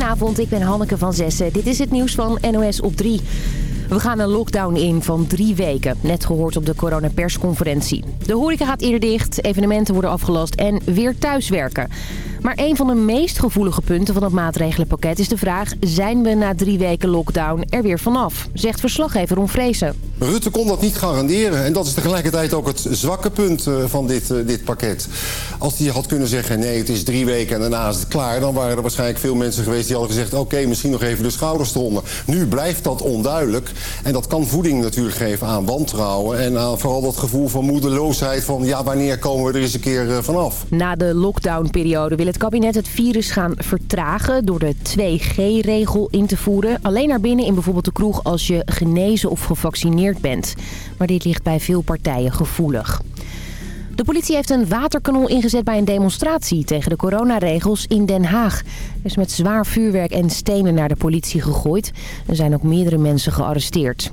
Goedenavond, ik ben Hanneke van Zessen. Dit is het nieuws van NOS op 3. We gaan een lockdown in van drie weken. Net gehoord op de coronapersconferentie. De horeca gaat eerder dicht, evenementen worden afgelast en weer thuiswerken. Maar een van de meest gevoelige punten van het maatregelenpakket is de vraag... zijn we na drie weken lockdown er weer vanaf? Zegt verslaggever Ron Vrezen. Rutte kon dat niet garanderen. En dat is tegelijkertijd ook het zwakke punt eh, van dit, eh, dit pakket. Als hij had kunnen zeggen, nee, het is drie weken en daarna is het klaar... dan waren er waarschijnlijk veel mensen geweest die hadden gezegd... oké, misschien nog even de schouders eronder. Nu blijft dat onduidelijk. En dat kan voeding natuurlijk geven aan wantrouwen... en aan vooral dat gevoel van moedeloosheid van... ja, wanneer komen we er eens een keer eh, vanaf? Na de lockdownperiode wil het kabinet het virus gaan vertragen... door de 2G-regel in te voeren. Alleen naar binnen in bijvoorbeeld de kroeg als je genezen of gevaccineerd bent. Maar dit ligt bij veel partijen gevoelig. De politie heeft een waterkanon ingezet bij een demonstratie tegen de coronaregels in Den Haag. Er is met zwaar vuurwerk en stenen naar de politie gegooid. Er zijn ook meerdere mensen gearresteerd.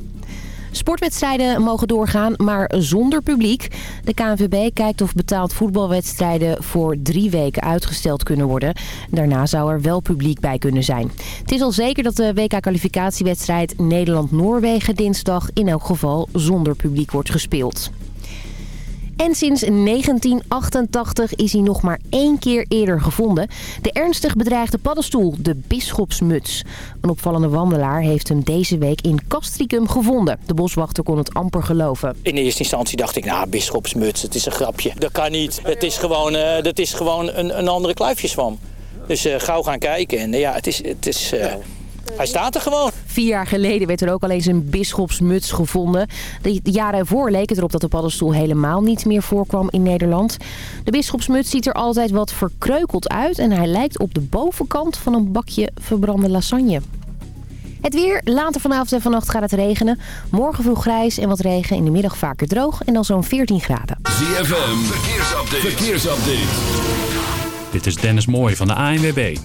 Sportwedstrijden mogen doorgaan, maar zonder publiek. De KNVB kijkt of betaald voetbalwedstrijden voor drie weken uitgesteld kunnen worden. Daarna zou er wel publiek bij kunnen zijn. Het is al zeker dat de WK-kwalificatiewedstrijd Nederland-Noorwegen dinsdag in elk geval zonder publiek wordt gespeeld. En sinds 1988 is hij nog maar één keer eerder gevonden. De ernstig bedreigde paddenstoel, de bisschopsmuts. Een opvallende wandelaar heeft hem deze week in Castricum gevonden. De boswachter kon het amper geloven. In eerste instantie dacht ik, nou, bisschopsmuts, het is een grapje. Dat kan niet. Het is gewoon, uh, dat is gewoon een, een andere kluifjeswam. Dus uh, gauw gaan kijken. En uh, ja, het is... Het is hij staat er gewoon. Vier jaar geleden werd er ook al eens een bisschopsmuts gevonden. De jaren ervoor leek het erop dat de paddenstoel helemaal niet meer voorkwam in Nederland. De bisschopsmuts ziet er altijd wat verkreukeld uit en hij lijkt op de bovenkant van een bakje verbrande lasagne. Het weer. Later vanavond en vannacht gaat het regenen. Morgen vroeg grijs en wat regen. In de middag vaker droog en dan zo'n 14 graden. ZFM. Verkeersupdate. Verkeersupdate. Dit is Dennis Mooij van de ANWB.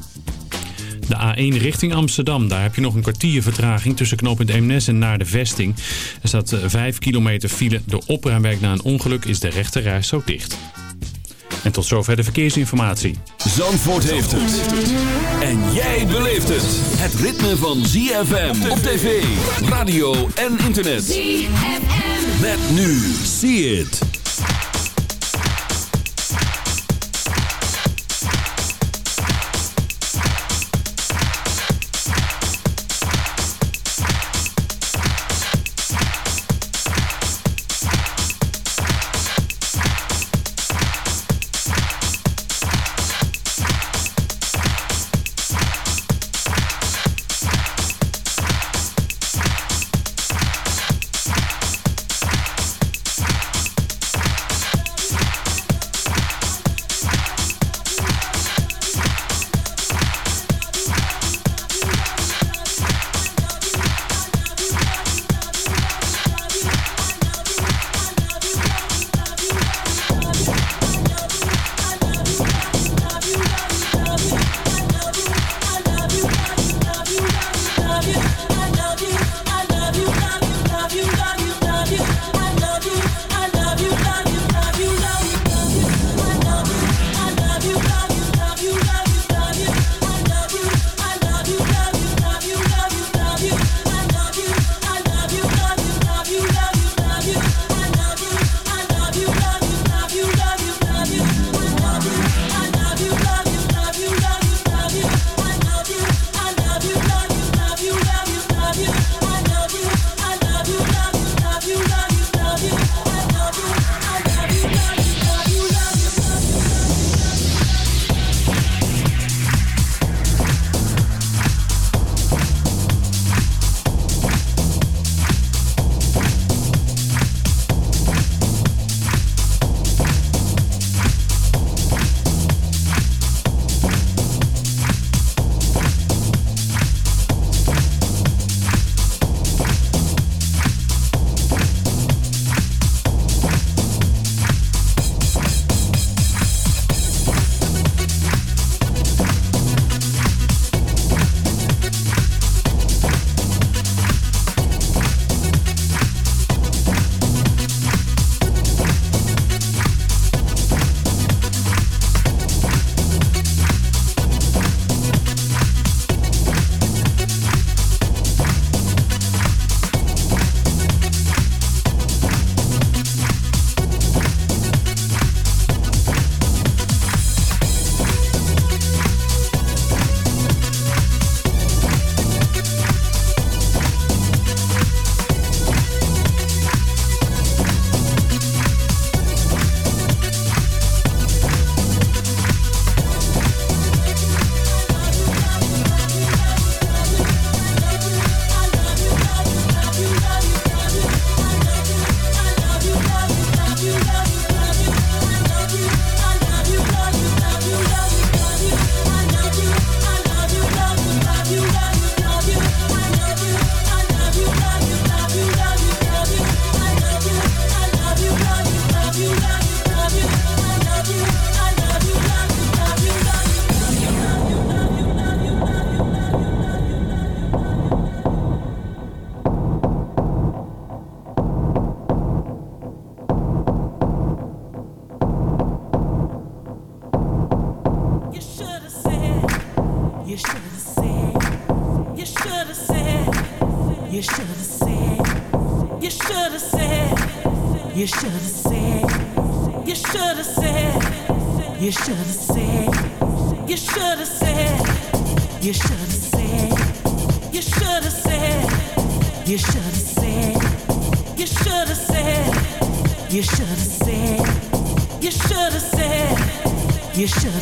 De A1 richting Amsterdam. Daar heb je nog een kwartier vertraging tussen knooppunt Eemnes en naar de vesting. Er staat 5 kilometer file. De opruimwerk na een ongeluk is de rechte zo dicht. En tot zover de verkeersinformatie. Zandvoort heeft het. En jij beleeft het. Het ritme van ZFM op tv, radio en internet. ZFM. Met nu. See it. You should